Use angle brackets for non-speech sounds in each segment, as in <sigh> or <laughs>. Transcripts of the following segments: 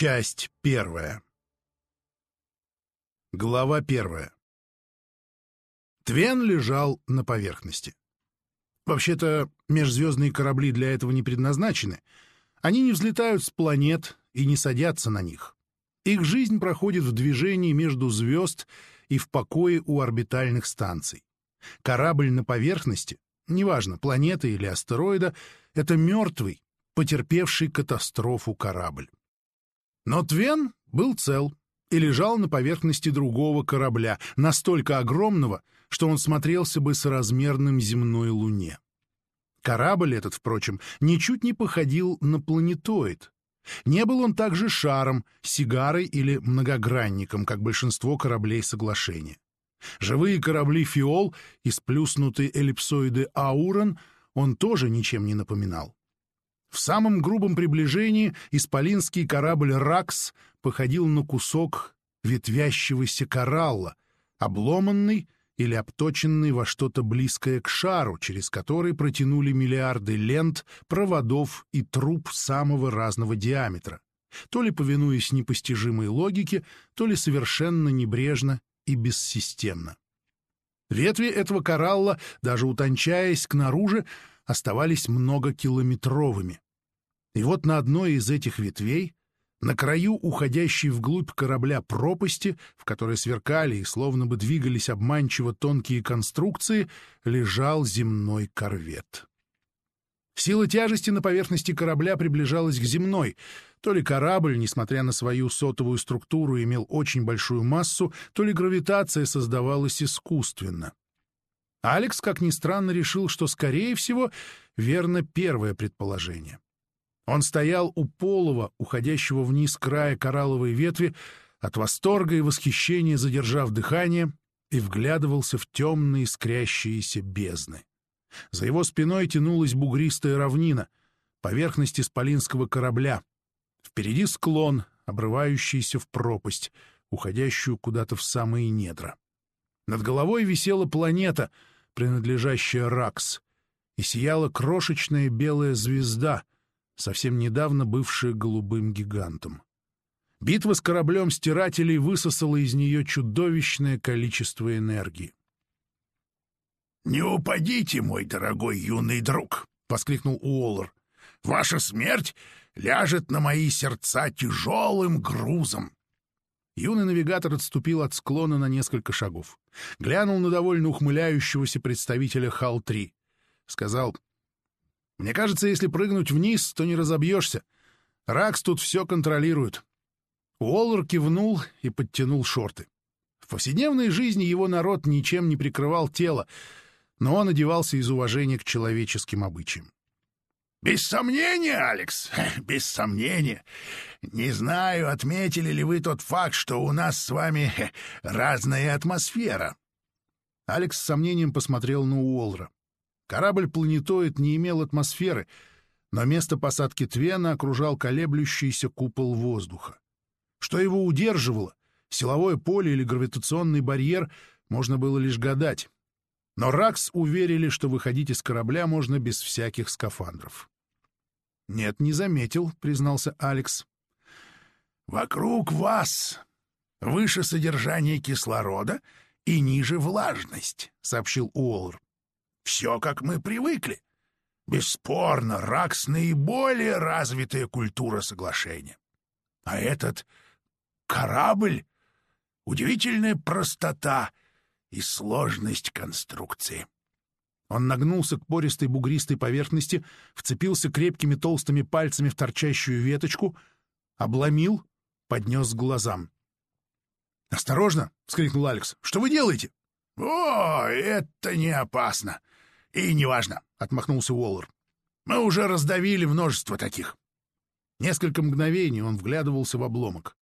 Часть первая. Глава первая. Твен лежал на поверхности. Вообще-то, межзвездные корабли для этого не предназначены. Они не взлетают с планет и не садятся на них. Их жизнь проходит в движении между звезд и в покое у орбитальных станций. Корабль на поверхности, неважно, планеты или астероида, это мертвый, потерпевший катастрофу корабль. Но Твен был цел и лежал на поверхности другого корабля, настолько огромного, что он смотрелся бы с размерным земной луне. Корабль этот, впрочем, ничуть не походил на планетоид. Не был он также шаром, сигарой или многогранником, как большинство кораблей соглашения. Живые корабли «Фиол» и сплюснутые эллипсоиды «Аурон» он тоже ничем не напоминал. В самом грубом приближении исполинский корабль «Ракс» походил на кусок ветвящегося коралла, обломанный или обточенный во что-то близкое к шару, через который протянули миллиарды лент, проводов и труб самого разного диаметра, то ли повинуясь непостижимой логике, то ли совершенно небрежно и бессистемно. Ветви этого коралла, даже утончаясь к наружу, оставались многокилометровыми. И вот на одной из этих ветвей, на краю уходящей вглубь корабля пропасти, в которой сверкали и словно бы двигались обманчиво тонкие конструкции, лежал земной корвет. Сила тяжести на поверхности корабля приближалась к земной. То ли корабль, несмотря на свою сотовую структуру, имел очень большую массу, то ли гравитация создавалась искусственно. Алекс, как ни странно, решил, что, скорее всего, верно первое предположение. Он стоял у полого, уходящего вниз края коралловой ветви, от восторга и восхищения задержав дыхание, и вглядывался в темные искрящиеся бездны. За его спиной тянулась бугристая равнина, поверхность исполинского корабля. Впереди склон, обрывающийся в пропасть, уходящую куда-то в самые недра. Над головой висела планета, принадлежащая Ракс, и сияла крошечная белая звезда, совсем недавно бывшая голубым гигантом. Битва с кораблем стирателей высосала из нее чудовищное количество энергии. «Не упадите, мой дорогой юный друг!» — воскликнул Уоллер. «Ваша смерть ляжет на мои сердца тяжелым грузом. Юный навигатор отступил от склона на несколько шагов. Глянул на довольно ухмыляющегося представителя Хал-3. Сказал, «Мне кажется, если прыгнуть вниз, то не разобьешься. Ракс тут все контролирует». Уоллер кивнул и подтянул шорты. В повседневной жизни его народ ничем не прикрывал тело, но он одевался из уважения к человеческим обычаям. «Без сомнения, Алекс, <laughs> без сомнения. Не знаю, отметили ли вы тот факт, что у нас с вами <laughs> разная атмосфера». Алекс с сомнением посмотрел на Уолра. Корабль-планетоид не имел атмосферы, но место посадки Твена окружал колеблющийся купол воздуха. Что его удерживало, силовое поле или гравитационный барьер, можно было лишь гадать. Но Ракс уверили, что выходить из корабля можно без всяких скафандров. «Нет, не заметил», — признался Алекс. «Вокруг вас выше содержание кислорода и ниже влажность», — сообщил Уоллер. «Все, как мы привыкли. Бесспорно, Ракс — наиболее развитая культура соглашения. А этот корабль — удивительная простота — и сложность конструкции. Он нагнулся к пористой бугристой поверхности, вцепился крепкими толстыми пальцами в торчащую веточку, обломил, поднес к глазам. «Осторожно!» — вскрикнул Алекс. «Что вы делаете?» «О, это не опасно. И неважно», — отмахнулся Уоллер. «Мы уже раздавили множество таких». Несколько мгновений он вглядывался в обломок.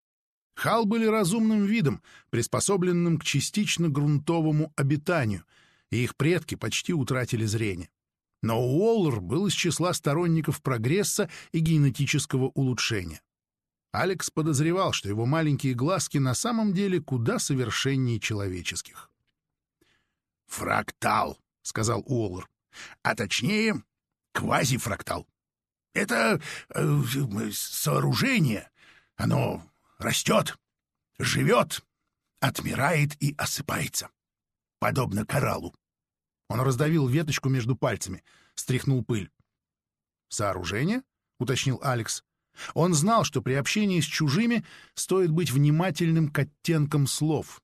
Хал были разумным видом, приспособленным к частично грунтовому обитанию, и их предки почти утратили зрение. Но Уоллер был из числа сторонников прогресса и генетического улучшения. Алекс подозревал, что его маленькие глазки на самом деле куда совершеннее человеческих. «Фрактал», — сказал Уоллер, — «а точнее, квазифрактал. Это э, сооружение, Оно растет, живет, отмирает и осыпается, подобно кораллу. Он раздавил веточку между пальцами, стряхнул пыль. «Сооружение?» — уточнил Алекс. Он знал, что при общении с чужими стоит быть внимательным к оттенкам слов.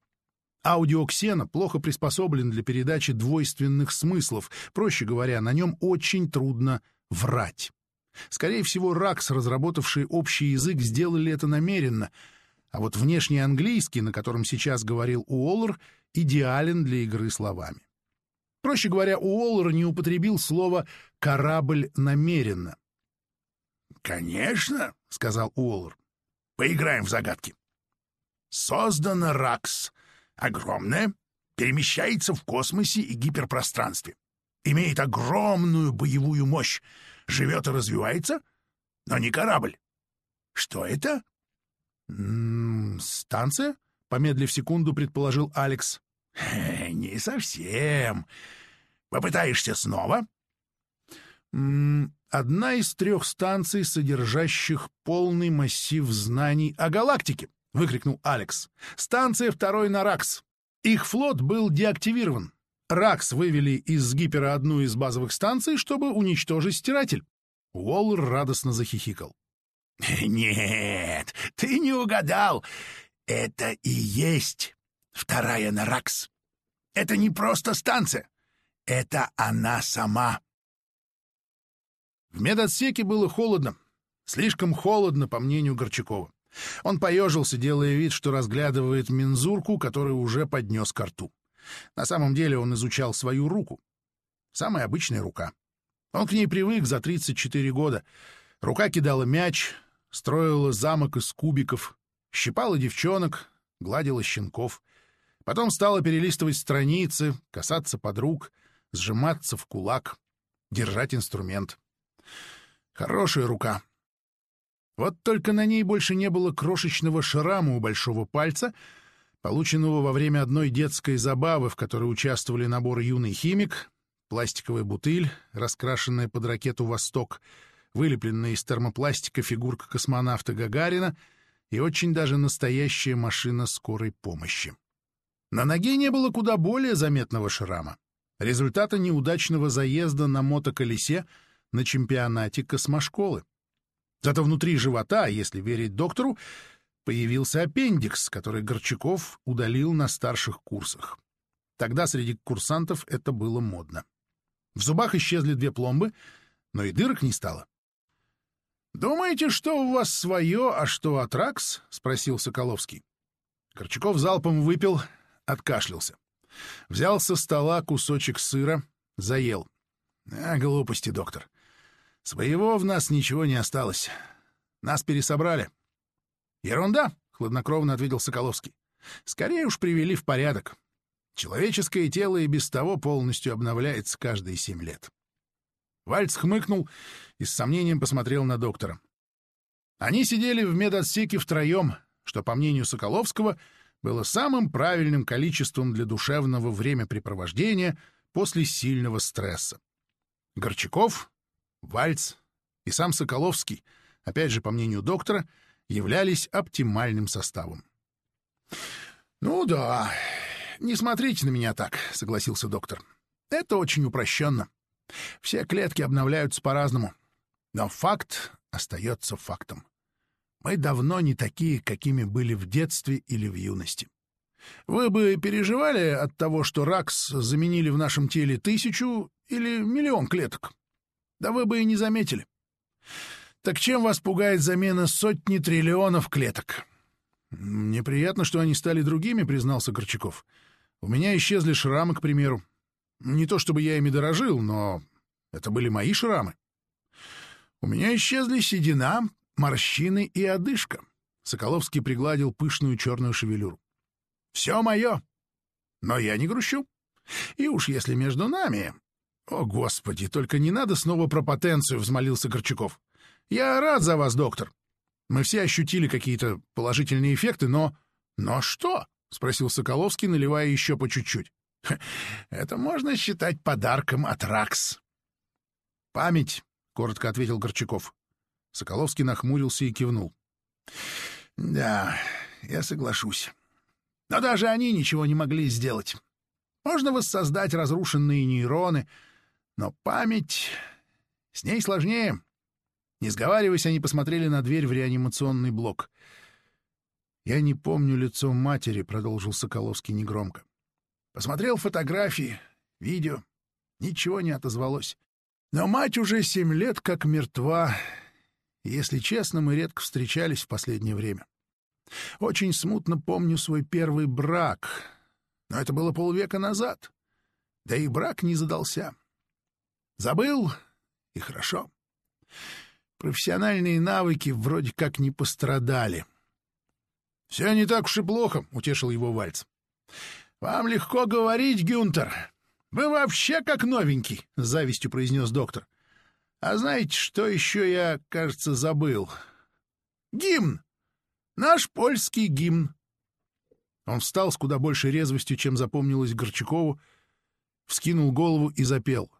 Аудиоксена плохо приспособлен для передачи двойственных смыслов, проще говоря, на нем очень трудно врать. Скорее всего, РАКС, разработавшие общий язык, сделали это намеренно, а вот внешний английский, на котором сейчас говорил Уоллер, идеален для игры словами. Проще говоря, Уоллер не употребил слово «корабль» намеренно. «Конечно», — сказал Уоллер. «Поиграем в загадки». «Создано РАКС. Огромное, перемещается в космосе и гиперпространстве. Имеет огромную боевую мощь, живет и развивается, но не корабль. Что это?» «М -м, «Станция?» — помедлив секунду, предположил Алекс. «Не совсем. Попытаешься снова?» «Одна из трех станций, содержащих полный массив знаний о галактике», — выкрикнул Алекс. «Станция второй на Ракс. Их флот был деактивирован. Ракс вывели из гипера одну из базовых станций, чтобы уничтожить стиратель». Уоллер радостно захихикал. <laughs> «Нет, ты не угадал. Это и есть вторая на Ракс. Это не просто станция. Это она сама. В медотсеке было холодно. Слишком холодно, по мнению Горчакова. Он поежился, делая вид, что разглядывает мензурку, которую уже поднес к рту. На самом деле он изучал свою руку. Самая обычная рука. Он к ней привык за 34 года. Рука кидала мяч, строила замок из кубиков, щипала девчонок, гладила щенков. Потом стала перелистывать страницы, касаться подруг, сжиматься в кулак, держать инструмент. Хорошая рука. Вот только на ней больше не было крошечного шрама у большого пальца, полученного во время одной детской забавы, в которой участвовали набор «Юный химик», пластиковая бутыль, раскрашенная под ракету «Восток», вылепленная из термопластика фигурка космонавта Гагарина и очень даже настоящая машина скорой помощи. На ноге не было куда более заметного шрама. Результата неудачного заезда на мотоколесе на чемпионате космошколы. Зато внутри живота, если верить доктору, появился аппендикс, который Горчаков удалил на старших курсах. Тогда среди курсантов это было модно. В зубах исчезли две пломбы, но и дырок не стало. «Думаете, что у вас свое, а что атракс?» — спросил Соколовский. Корчаков залпом выпил, откашлялся. Взял со стола кусочек сыра, заел. А, глупости, доктор. Своего в нас ничего не осталось. Нас пересобрали. Ерунда, хладнокровно ответил Соколовский. Скорее уж привели в порядок. Человеческое тело и без того полностью обновляется каждые семь лет. Вальц хмыкнул и с сомнением посмотрел на доктора. Они сидели в медотсеке втроем, что, по мнению Соколовского, — было самым правильным количеством для душевного времяпрепровождения после сильного стресса. Горчаков, Вальц и сам Соколовский, опять же, по мнению доктора, являлись оптимальным составом. «Ну да, не смотрите на меня так», — согласился доктор. «Это очень упрощенно. Все клетки обновляются по-разному. Но факт остается фактом. Мы давно не такие, какими были в детстве или в юности. Вы бы переживали от того, что РАКС заменили в нашем теле тысячу или миллион клеток? Да вы бы и не заметили. Так чем вас пугает замена сотни триллионов клеток? Неприятно, что они стали другими, признался Горчаков. У меня исчезли шрамы, к примеру. Не то чтобы я ими дорожил, но это были мои шрамы. У меня исчезли седина, морщины и одышка. Соколовский пригладил пышную черную шевелюру. «Все мое. Но я не грущу. И уж если между нами...» «О, Господи, только не надо снова про потенцию», — взмолился Горчаков. «Я рад за вас, доктор. Мы все ощутили какие-то положительные эффекты, но...» «Но что?» — спросил Соколовский, наливая еще по чуть-чуть. «Это можно считать подарком от РАКС». «Память», — коротко ответил Горчаков. Соколовский нахмурился и кивнул. Да, я соглашусь. Но даже они ничего не могли сделать. Можно воссоздать разрушенные нейроны, но память... С ней сложнее. Не сговариваясь, они посмотрели на дверь в реанимационный блок. «Я не помню лицо матери», — продолжил Соколовский негромко. Посмотрел фотографии, видео. Ничего не отозвалось. Но мать уже семь лет как мертва. Если честно, мы редко встречались в последнее время. Очень смутно помню свой первый брак. Но это было полвека назад. Да и брак не задался. Забыл, и хорошо. Профессиональные навыки вроде как не пострадали. — Все не так уж и плохо, — утешил его Вальц. — Вам легко говорить, Гюнтер. Вы вообще как новенький, — с завистью произнес доктор. — А знаете, что еще я, кажется, забыл? Гимн! Наш польский гимн. Он встал с куда большей резвостью, чем запомнилось Горчакову, вскинул голову и запел.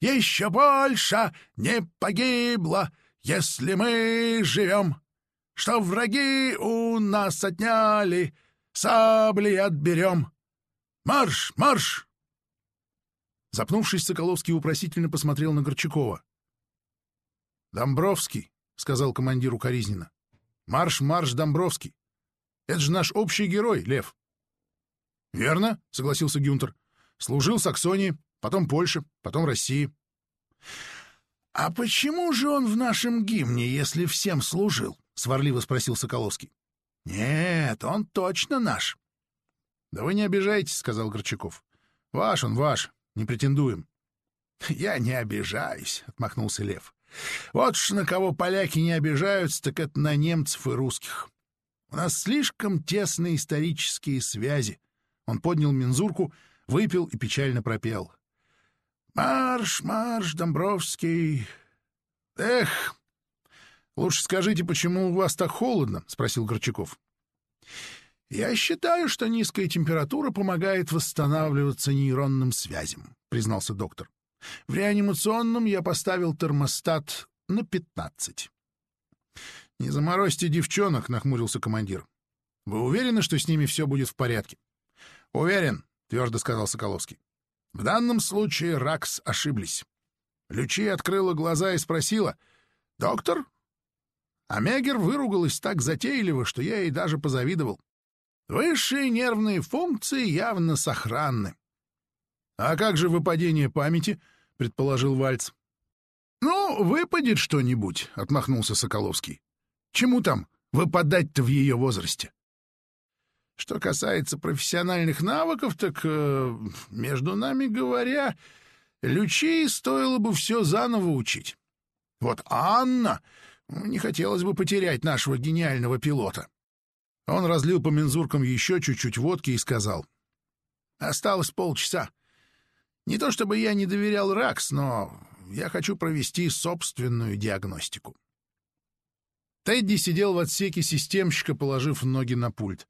«Еще Польша не погибла, если мы живем, что враги у нас отняли, сабли отберем. Марш, марш!» Запнувшись, Соколовский упросительно посмотрел на Горчакова. «Домбровский», — сказал командир укоризненно. «Марш, марш, Домбровский! Это же наш общий герой, Лев!» «Верно», — согласился Гюнтер. «Служил Саксонии, потом Польше, потом России». «А почему же он в нашем гимне, если всем служил?» — сварливо спросил Соколовский. «Нет, он точно наш». «Да вы не обижайтесь», — сказал Горчаков. «Ваш он, ваш. Не претендуем. — Я не обижаюсь, — отмахнулся Лев. — Вот ж на кого поляки не обижаются, так это на немцев и русских. У нас слишком тесные исторические связи. Он поднял мензурку, выпил и печально пропел. — Марш, марш, Домбровский! Эх! Лучше скажите, почему у вас так холодно? — спросил Горчаков. «Я считаю, что низкая температура помогает восстанавливаться нейронным связям», — признался доктор. «В реанимационном я поставил термостат на пятнадцать». «Не заморозьте девчонок», — нахмурился командир. «Вы уверены, что с ними все будет в порядке?» «Уверен», — твердо сказал Соколовский. «В данном случае Ракс ошиблись». Лючи открыла глаза и спросила, «Доктор?» А Мегер выругалась так затейливо, что я ей даже позавидовал. Высшие нервные функции явно сохранны. — А как же выпадение памяти? — предположил Вальц. — Ну, выпадет что-нибудь, — отмахнулся Соколовский. — Чему там выпадать-то в ее возрасте? Что касается профессиональных навыков, так, э, между нами говоря, Лючей стоило бы все заново учить. Вот Анна... Не хотелось бы потерять нашего гениального пилота. Он разлил по мензуркам еще чуть-чуть водки и сказал. «Осталось полчаса. Не то чтобы я не доверял РАКС, но я хочу провести собственную диагностику». Тедди сидел в отсеке системщика, положив ноги на пульт.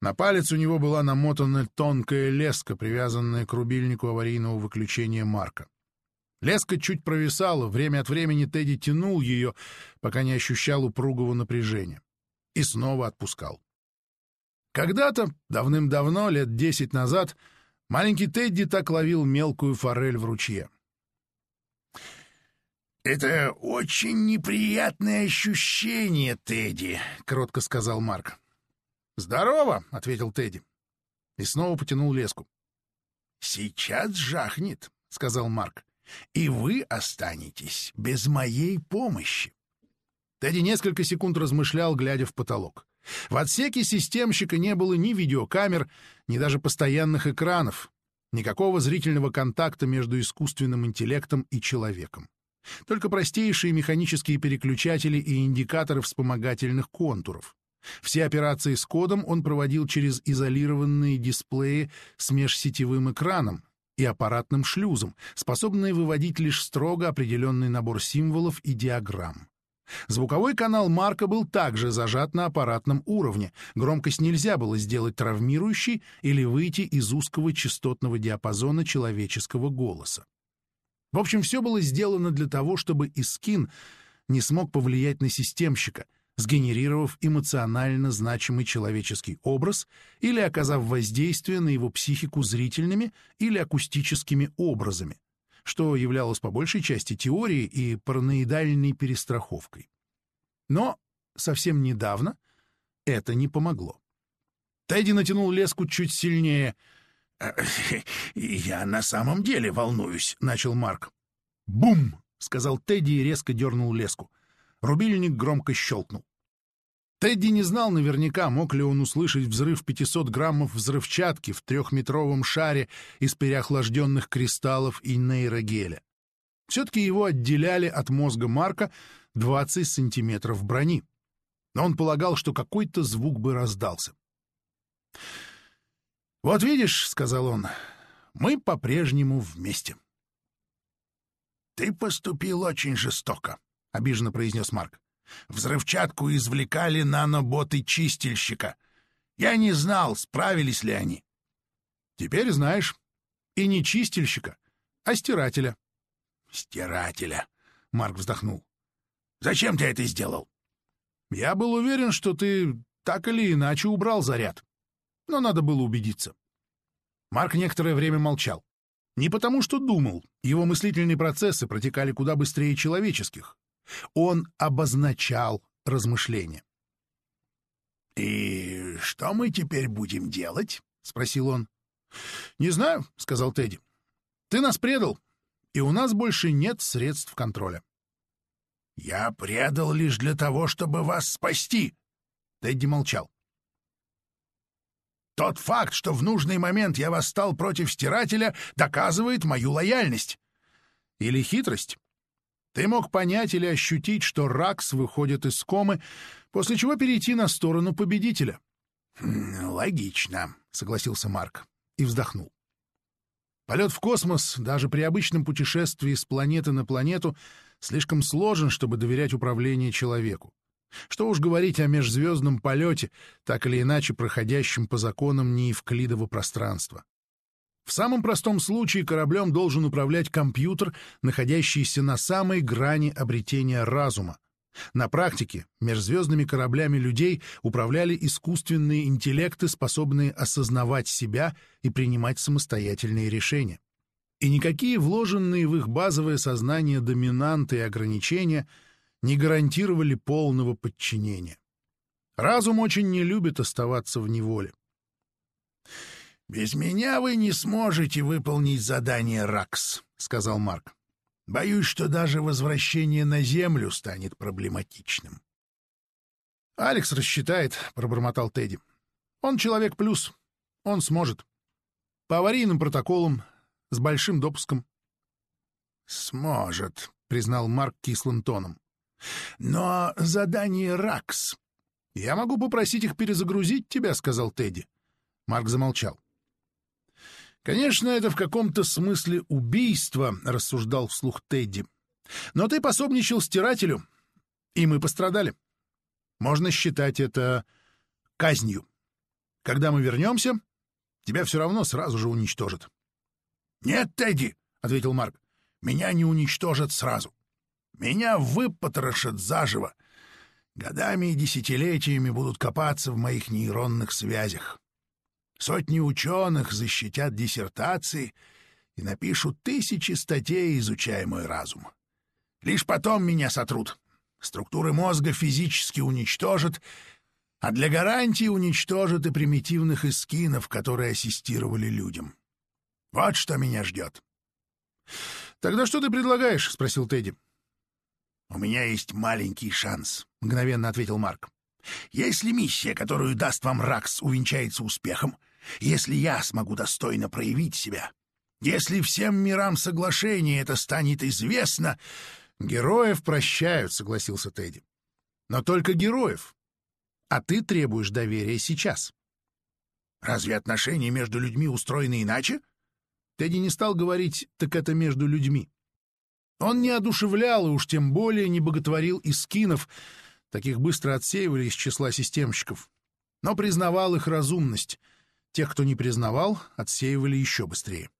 На палец у него была намотана тонкая леска, привязанная к рубильнику аварийного выключения Марка. Леска чуть провисала, время от времени Тедди тянул ее, пока не ощущал упругого напряжения и снова отпускал. Когда-то, давным-давно, лет десять назад, маленький Тедди так ловил мелкую форель в ручье. «Это очень неприятное ощущение, Тедди», — кротко сказал Марк. «Здорово», — ответил Тедди. И снова потянул леску. «Сейчас жахнет», — сказал Марк, — «и вы останетесь без моей помощи». Тедди несколько секунд размышлял, глядя в потолок. В отсеке системщика не было ни видеокамер, ни даже постоянных экранов, никакого зрительного контакта между искусственным интеллектом и человеком. Только простейшие механические переключатели и индикаторы вспомогательных контуров. Все операции с кодом он проводил через изолированные дисплеи с межсетевым экраном и аппаратным шлюзом, способные выводить лишь строго определенный набор символов и диаграмм. Звуковой канал Марка был также зажат на аппаратном уровне. Громкость нельзя было сделать травмирующей или выйти из узкого частотного диапазона человеческого голоса. В общем, все было сделано для того, чтобы Искин не смог повлиять на системщика, сгенерировав эмоционально значимый человеческий образ или оказав воздействие на его психику зрительными или акустическими образами, что являлось по большей части теорией и параноидальной перестраховкой. Но совсем недавно это не помогло. Тедди натянул леску чуть сильнее. «Я на самом деле волнуюсь», — начал Марк. «Бум!» — сказал Тедди и резко дернул леску. Рубильник громко щелкнул. Тедди не знал наверняка, мог ли он услышать взрыв 500 граммов взрывчатки в трехметровом шаре из переохлажденных кристаллов и нейрогеля. Все-таки его отделяли от мозга Марка 20 сантиметров брони. Но он полагал, что какой-то звук бы раздался. «Вот видишь», — сказал он, — «мы по-прежнему вместе». «Ты поступил очень жестоко», — обиженно произнес Марк. «Взрывчатку извлекали наноботы чистильщика. Я не знал, справились ли они». «Теперь знаешь. И не чистильщика, а стирателя». «Стирателя», — Марк вздохнул. «Зачем ты это сделал?» «Я был уверен, что ты так или иначе убрал заряд. Но надо было убедиться». Марк некоторое время молчал. Не потому, что думал, его мыслительные процессы протекали куда быстрее человеческих. Он обозначал размышления. «И что мы теперь будем делать?» — спросил он. «Не знаю», — сказал Тедди. «Ты нас предал, и у нас больше нет средств контроля». «Я предал лишь для того, чтобы вас спасти!» Тедди молчал. Тот факт, что в нужный момент я восстал против стирателя, доказывает мою лояльность. Или хитрость. Ты мог понять или ощутить, что Ракс выходит из комы, после чего перейти на сторону победителя. «Хм, «Логично», — согласился Марк и вздохнул. Полет в космос, даже при обычном путешествии с планеты на планету, слишком сложен, чтобы доверять управлению человеку. Что уж говорить о межзвездном полете, так или иначе проходящем по законам неевклидового пространства. В самом простом случае кораблем должен управлять компьютер, находящийся на самой грани обретения разума. На практике межзвездными кораблями людей управляли искусственные интеллекты, способные осознавать себя и принимать самостоятельные решения. И никакие вложенные в их базовое сознание доминанты и ограничения — не гарантировали полного подчинения. Разум очень не любит оставаться в неволе. «Без меня вы не сможете выполнить задание РАКС», — сказал Марк. «Боюсь, что даже возвращение на Землю станет проблематичным». «Алекс рассчитает», — пробормотал Тедди. «Он человек плюс. Он сможет. По аварийным протоколам, с большим допуском». «Сможет», — признал Марк кислым тоном. Но задание РАКС... — Я могу попросить их перезагрузить тебя, — сказал Тедди. Марк замолчал. — Конечно, это в каком-то смысле убийство, — рассуждал вслух Тедди. — Но ты пособничал стирателю, и мы пострадали. Можно считать это казнью. Когда мы вернемся, тебя все равно сразу же уничтожат. — Нет, Тедди, — ответил Марк, — меня не уничтожат сразу. Меня выпотрошат заживо. Годами и десятилетиями будут копаться в моих нейронных связях. Сотни ученых защитят диссертации и напишут тысячи статей, изучая мой разум. Лишь потом меня сотрут. Структуры мозга физически уничтожат, а для гарантии уничтожат и примитивных эскинов, которые ассистировали людям. Вот что меня ждет. — Тогда что ты предлагаешь? — спросил Тедди. «У меня есть маленький шанс», — мгновенно ответил Марк. «Если миссия, которую даст вам Ракс, увенчается успехом, если я смогу достойно проявить себя, если всем мирам соглашения это станет известно...» «Героев прощают», — согласился Тедди. «Но только героев. А ты требуешь доверия сейчас». «Разве отношения между людьми устроены иначе?» Тедди не стал говорить «так это между людьми». Он не одушевлял и уж тем более не боготворил искинов, таких быстро отсеивали из числа системщиков, но признавал их разумность. Тех, кто не признавал, отсеивали еще быстрее.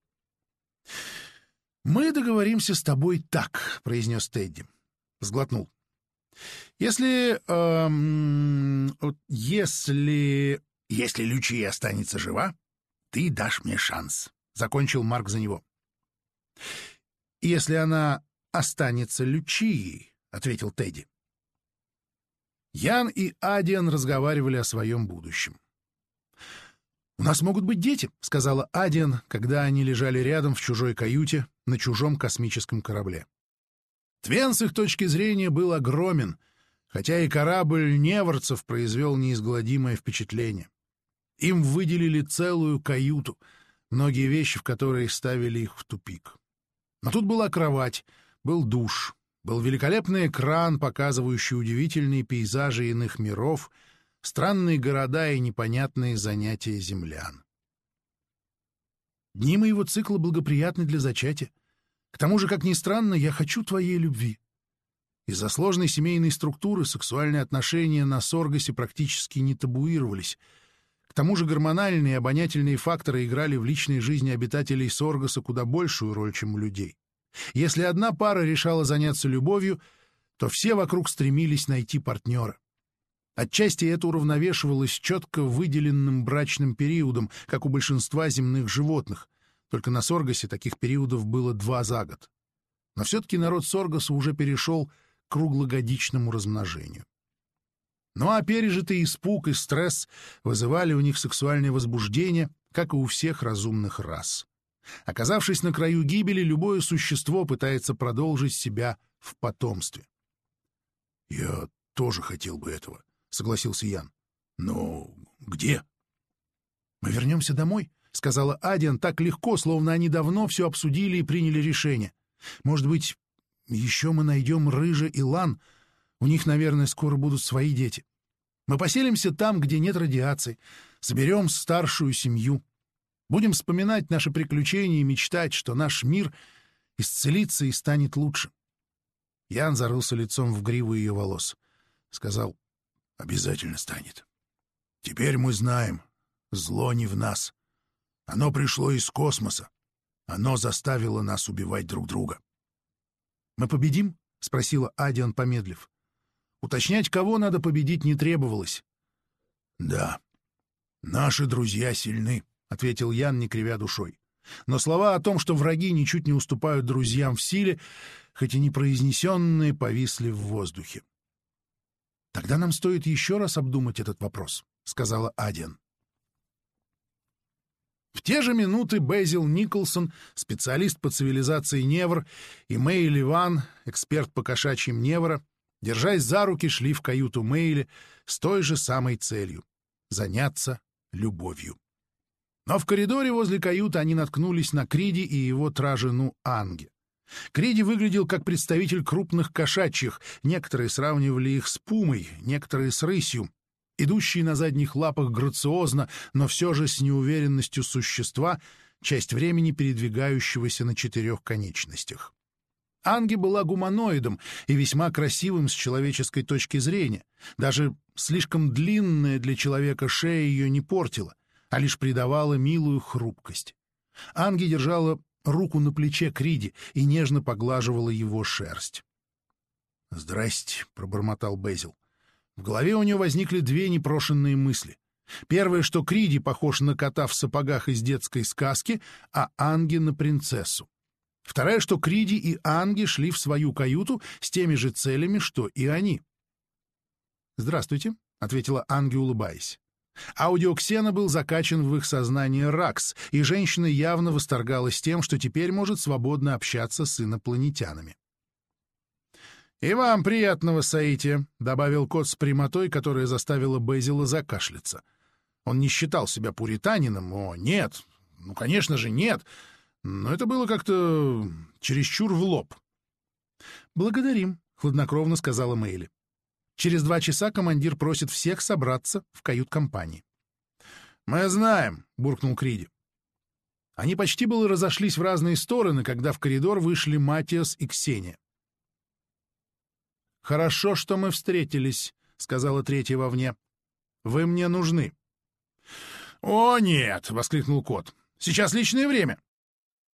«Мы договоримся с тобой так», — произнес Тедди. Сглотнул. Если... Эм, вот если... Если Лючия останется жива, ты дашь мне шанс. Закончил Марк за него. Если она останется Лючией, ответил Тедди. Ян и Адиан разговаривали о своем будущем. «У нас могут быть дети», — сказала Адиан, когда они лежали рядом в чужой каюте на чужом космическом корабле. Твен с их точки зрения был огромен, хотя и корабль неворцев произвел неизгладимое впечатление. Им выделили целую каюту, многие вещи в которые ставили их в тупик. Но тут была кровать, был душ, был великолепный экран, показывающий удивительные пейзажи иных миров, странные города и непонятные занятия землян. Дни моего цикла благоприятны для зачатия. К тому же, как ни странно, я хочу твоей любви. Из-за сложной семейной структуры сексуальные отношения на Соргасе практически не табуировались. К тому же гормональные и обонятельные факторы играли в личной жизни обитателей Соргаса куда большую роль, чем у людей. Если одна пара решала заняться любовью, то все вокруг стремились найти партнера. Отчасти это уравновешивалось четко выделенным брачным периодом, как у большинства земных животных, только на Соргасе таких периодов было два за год. Но все-таки народ Соргаса уже перешел к круглогодичному размножению. Ну а пережитый испуг и стресс вызывали у них сексуальное возбуждение, как и у всех разумных рас. Оказавшись на краю гибели, любое существо пытается продолжить себя в потомстве. — Я тоже хотел бы этого, — согласился Ян. — Но где? — Мы вернемся домой, — сказала Адиан так легко, словно они давно все обсудили и приняли решение. — Может быть, еще мы найдем Рыжа и Лан? У них, наверное, скоро будут свои дети. Мы поселимся там, где нет радиации, соберем старшую семью. Будем вспоминать наши приключения и мечтать, что наш мир исцелится и станет лучше. Ян зарылся лицом в гриву ее волос. Сказал, обязательно станет. Теперь мы знаем, зло не в нас. Оно пришло из космоса. Оно заставило нас убивать друг друга. «Мы победим?» — спросила Адиан, помедлив. Уточнять, кого надо победить, не требовалось. «Да, наши друзья сильны», — ответил Ян, не кривя душой. Но слова о том, что враги ничуть не уступают друзьям в силе, хоть и не произнесенные, повисли в воздухе. «Тогда нам стоит еще раз обдумать этот вопрос», — сказала Адиан. В те же минуты Безил Николсон, специалист по цивилизации Невр, и Мэйли Ван, эксперт по кошачьим Невра, держась за руки, шли в каюту Мэйли с той же самой целью — заняться любовью. Но в коридоре возле каюты они наткнулись на Криди и его тражину Анге. Криди выглядел как представитель крупных кошачьих, некоторые сравнивали их с пумой, некоторые с рысью, идущие на задних лапах грациозно, но все же с неуверенностью существа, часть времени передвигающегося на четырех конечностях. Анги была гуманоидом и весьма красивым с человеческой точки зрения. Даже слишком длинная для человека шея ее не портила а лишь придавала милую хрупкость. Анги держала руку на плече Криди и нежно поглаживала его шерсть. «Здрасте», — пробормотал Безил. В голове у него возникли две непрошенные мысли. Первое, что Криди похож на кота в сапогах из детской сказки, а Анги — на принцессу. Вторая, что Криди и Анги шли в свою каюту с теми же целями, что и они. «Здравствуйте», — ответила Анги, улыбаясь. Аудиоксена был закачан в их сознание РАКС, и женщина явно восторгалась тем, что теперь может свободно общаться с инопланетянами. «И вам приятного соития», — добавил кот с прямотой, которая заставила Безила закашляться. Он не считал себя пуританином, о, нет, ну, конечно же, нет, но это было как-то чересчур в лоб. «Благодарим», — хладнокровно сказала Мэйли. Через два часа командир просит всех собраться в кают-компании. «Мы знаем», — буркнул Криди. Они почти было разошлись в разные стороны, когда в коридор вышли Матиас и Ксения. «Хорошо, что мы встретились», — сказала третья вовне. «Вы мне нужны». «О, нет!» — воскликнул кот. «Сейчас личное время».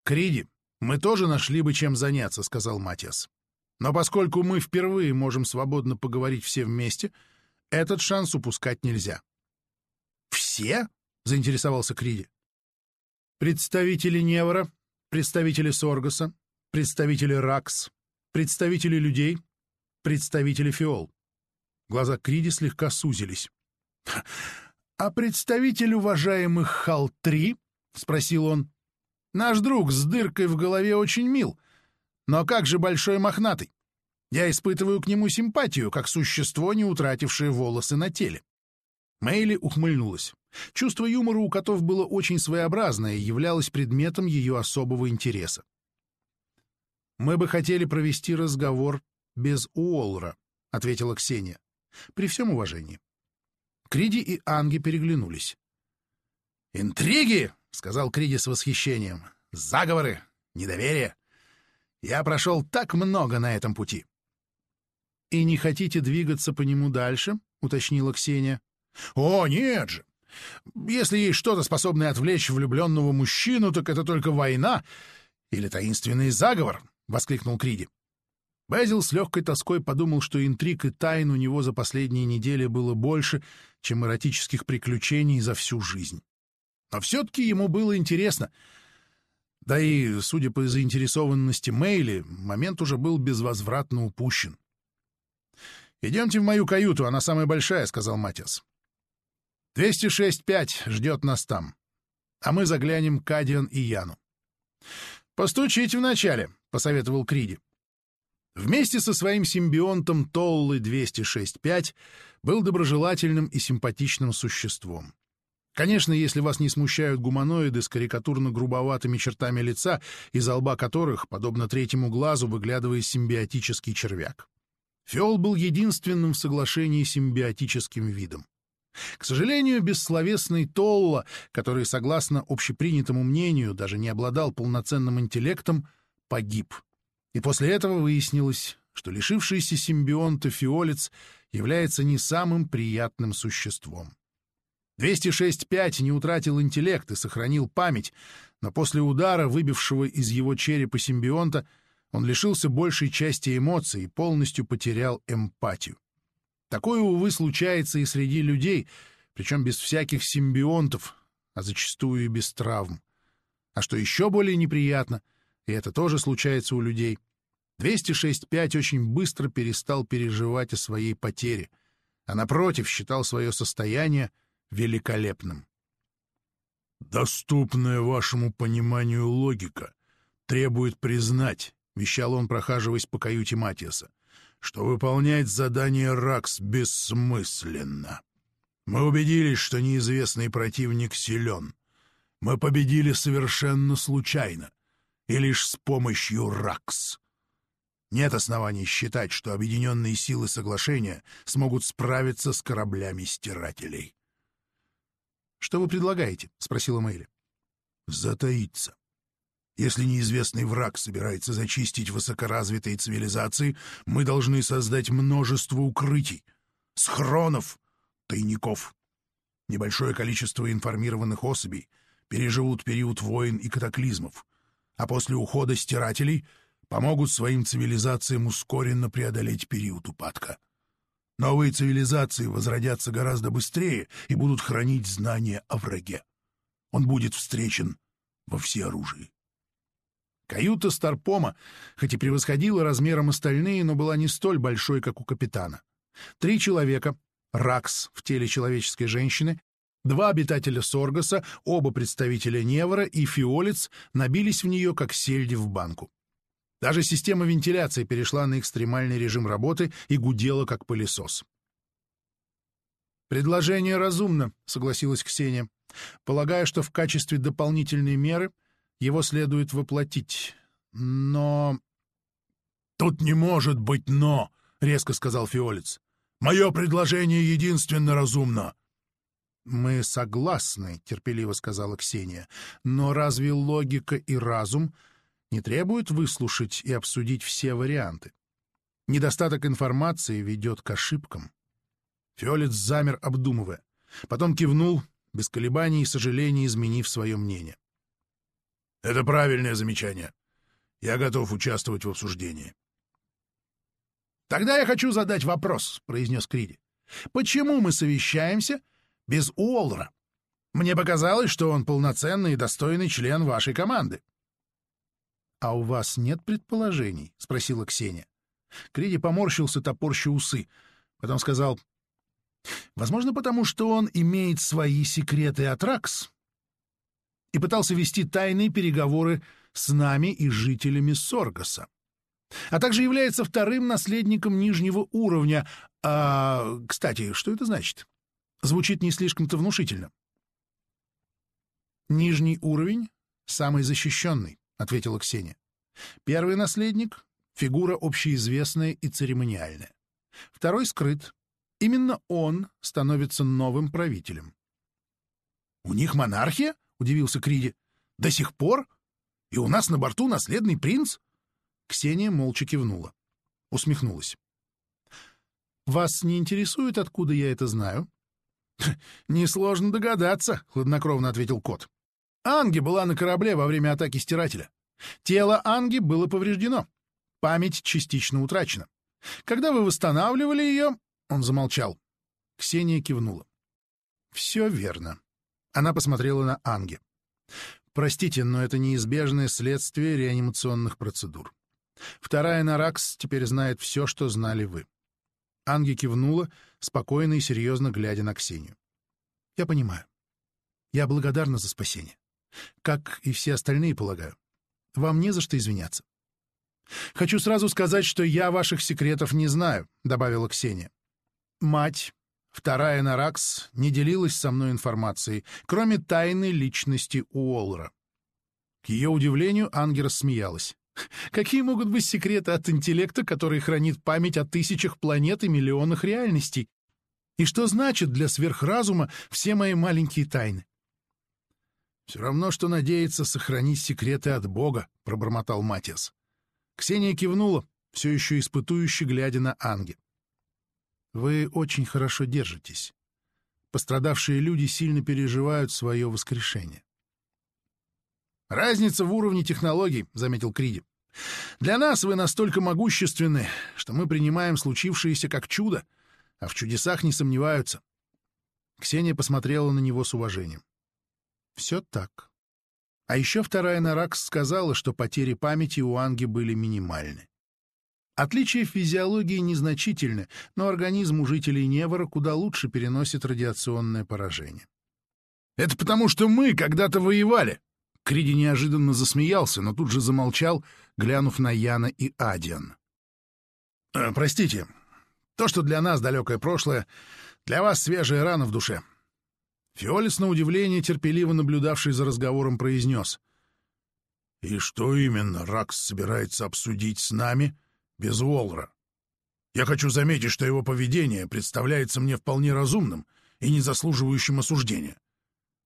«Криди, мы тоже нашли бы чем заняться», — сказал Матиас. Но поскольку мы впервые можем свободно поговорить все вместе, этот шанс упускать нельзя. «Все?» — заинтересовался Криди. «Представители Невра, представители Соргаса, представители Ракс, представители людей, представители Фиол». Глаза Криди слегка сузились. «А представитель уважаемых Хал-3?» — спросил он. «Наш друг с дыркой в голове очень мил, но как же большой мохнатый? Я испытываю к нему симпатию, как существо, не утратившее волосы на теле». Мэйли ухмыльнулась. Чувство юмора у котов было очень своеобразное и являлось предметом ее особого интереса. «Мы бы хотели провести разговор без Уоллера», — ответила Ксения. «При всем уважении». Криди и Анги переглянулись. «Интриги!» — сказал Криди с восхищением. «Заговоры! Недоверие! Я прошел так много на этом пути!» «И не хотите двигаться по нему дальше?» — уточнила Ксения. «О, нет же! Если есть что-то, способное отвлечь влюбленного мужчину, так это только война или таинственный заговор!» — воскликнул Криди. Безил с легкой тоской подумал, что интриг и тайн у него за последние недели было больше, чем эротических приключений за всю жизнь. Но все-таки ему было интересно. Да и, судя по заинтересованности Мэйли, момент уже был безвозвратно упущен. «Идемте в мою каюту, она самая большая», — сказал Матиас. «206-5 ждет нас там, а мы заглянем к Адиан и Яну». «Постучите вначале», — посоветовал Криди. Вместе со своим симбионтом Толлы 206-5 был доброжелательным и симпатичным существом. Конечно, если вас не смущают гуманоиды с карикатурно-грубоватыми чертами лица, из лба которых, подобно третьему глазу, выглядывает симбиотический червяк. Фиол был единственным в соглашении симбиотическим видом. К сожалению, бессловесный Толла, который, согласно общепринятому мнению, даже не обладал полноценным интеллектом, погиб. И после этого выяснилось, что лишившийся симбионта фиолец является не самым приятным существом. 206.5 не утратил интеллект и сохранил память, но после удара, выбившего из его черепа симбионта, он лишился большей части эмоций и полностью потерял эмпатию. Такое, увы, случается и среди людей, причем без всяких симбионтов, а зачастую и без травм. А что еще более неприятно, и это тоже случается у людей, 206.5 очень быстро перестал переживать о своей потере, а напротив считал свое состояние великолепным. «Доступная вашему пониманию логика требует признать», — вещал он, прохаживаясь по каюте Матиаса, «что выполнять задание РАКС бессмысленно. Мы убедились, что неизвестный противник силен. Мы победили совершенно случайно и лишь с помощью РАКС». Нет оснований считать, что объединенные силы соглашения смогут справиться с кораблями стирателей. «Что вы предлагаете?» — спросила Мэйли. «Затаиться. Если неизвестный враг собирается зачистить высокоразвитые цивилизации, мы должны создать множество укрытий, схронов, тайников. Небольшое количество информированных особей переживут период войн и катаклизмов, а после ухода стирателей помогут своим цивилизациям ускоренно преодолеть период упадка. Новые цивилизации возродятся гораздо быстрее и будут хранить знания о враге. Он будет встречен во всеоружии. Каюта Старпома, хоть и превосходила размером остальные, но была не столь большой, как у капитана. Три человека, Ракс в теле человеческой женщины, два обитателя Соргаса, оба представителя Невра и Фиолец набились в нее, как сельди в банку. Даже система вентиляции перешла на экстремальный режим работы и гудела, как пылесос. «Предложение разумно», — согласилась Ксения. «Полагаю, что в качестве дополнительной меры его следует воплотить. Но...» «Тут не может быть «но», — резко сказал Фиолец. «Мое предложение единственно разумно». «Мы согласны», — терпеливо сказала Ксения. «Но разве логика и разум не требует выслушать и обсудить все варианты. Недостаток информации ведет к ошибкам. Фиолет замер, обдумывая. Потом кивнул, без колебаний и сожаления изменив свое мнение. «Это правильное замечание. Я готов участвовать в обсуждении». «Тогда я хочу задать вопрос», — произнес Криди. «Почему мы совещаемся без Уоллера? Мне показалось, что он полноценный и достойный член вашей команды». «А у вас нет предположений?» — спросила Ксения. Криди поморщился, топорща усы. Потом сказал, «Возможно, потому что он имеет свои секреты от Ракс и пытался вести тайные переговоры с нами и жителями Соргаса, а также является вторым наследником нижнего уровня. А, кстати, что это значит? Звучит не слишком-то внушительно. «Нижний уровень — самый защищенный», — ответила Ксения. «Первый наследник — фигура общеизвестная и церемониальная. Второй скрыт. Именно он становится новым правителем». «У них монархия?» — удивился Криди. «До сих пор? И у нас на борту наследный принц?» Ксения молча кивнула. Усмехнулась. «Вас не интересует, откуда я это знаю?» «Несложно догадаться», — хладнокровно ответил кот. Анги была на корабле во время атаки стирателя. Тело Анги было повреждено. Память частично утрачена. Когда вы восстанавливали ее... Он замолчал. Ксения кивнула. Все верно. Она посмотрела на Анги. Простите, но это неизбежное следствие реанимационных процедур. Вторая Наракс теперь знает все, что знали вы. Анги кивнула, спокойно и серьезно глядя на Ксению. Я понимаю. Я благодарна за спасение. Как и все остальные, полагаю. Вам не за что извиняться. «Хочу сразу сказать, что я ваших секретов не знаю», — добавила Ксения. «Мать, вторая Наракс, не делилась со мной информацией, кроме тайной личности Уоллера». К ее удивлению Анги рассмеялась. «Какие могут быть секреты от интеллекта, который хранит память о тысячах планет и миллионах реальностей? И что значит для сверхразума все мои маленькие тайны? «Все равно, что надеяться сохранить секреты от Бога», — пробормотал Матиас. Ксения кивнула, все еще испытующе глядя на Анги. «Вы очень хорошо держитесь. Пострадавшие люди сильно переживают свое воскрешение». «Разница в уровне технологий», — заметил Криди. «Для нас вы настолько могущественны, что мы принимаем случившееся как чудо, а в чудесах не сомневаются». Ксения посмотрела на него с уважением. Все так. А еще вторая Наракс сказала, что потери памяти у Анги были минимальны. Отличия в физиологии незначительны, но организм у жителей Невора куда лучше переносит радиационное поражение. «Это потому, что мы когда-то воевали!» Криди неожиданно засмеялся, но тут же замолчал, глянув на Яна и Адиан. «Э, «Простите, то, что для нас далекое прошлое, для вас свежая рана в душе. Фиолис, на удивление, терпеливо наблюдавший за разговором, произнес. «И что именно Ракс собирается обсудить с нами без Волра? Я хочу заметить, что его поведение представляется мне вполне разумным и не заслуживающим осуждения».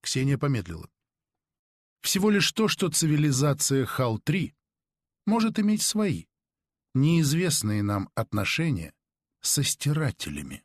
Ксения помедлила. «Всего лишь то, что цивилизация Хал-3 может иметь свои, неизвестные нам отношения со стирателями».